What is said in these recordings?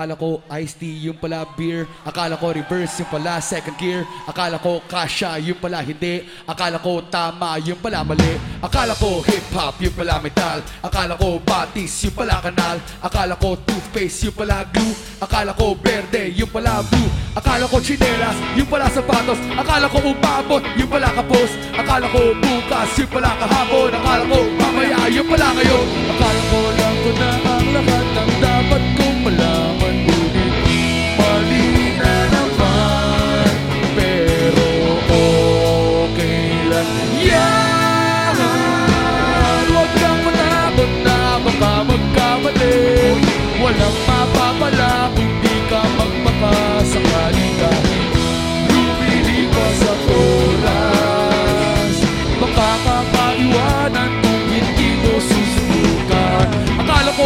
Akala ko iced tea, yung pala beer. Akala ko reverse, yung pala second gear. Akala ko kasha, yung pala hindi. Akala ko tama, yung pala mali. Akala ko hip-hop, yung pala metal. Akala ko batis, yung pala kanal. Akala ko toothpaste, yung pala glue. Akala ko verde, yung pala blue. Akala ko chinelas, yung pala sapatos. Akala ko umabot, yung pala kapos. Akala ko bukas, yung pala kahapon. Akala ko mamaya, yung pala ngayon.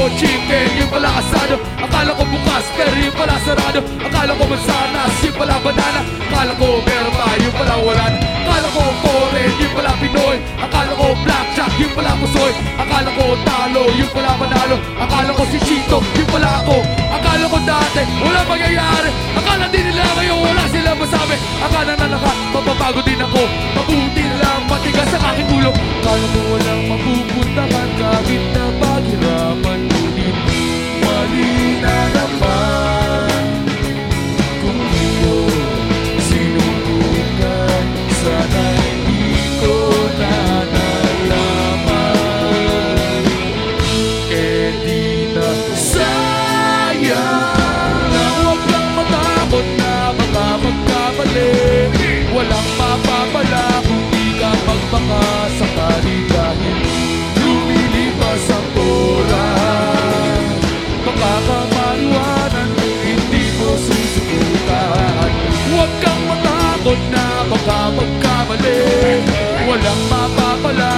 Ko chicken, yung pala asado. Akala ko bukas, pero yung pala sarado. Akala ko mansanas, yung pala banana. Akala ko meron pa, yung pala wala na. Akala ko foreign, yung pala Pinoy. Akala ko blackjack, yung pala pusoy. Akala ko talo, yung pala manalo. Akala ko si Chito, yung pala ako. Akala ko dati, wala mangyayari. Akala din nila ngayon, wala sila masabi. Akala na naka, mapapago din ako. Magmakasakali dahil lumilipas ang oras. Makakapaliwanan kung hindi mo susubukan. Huwag kang matakot na baka magkamali. Walang mapapala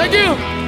Thank you.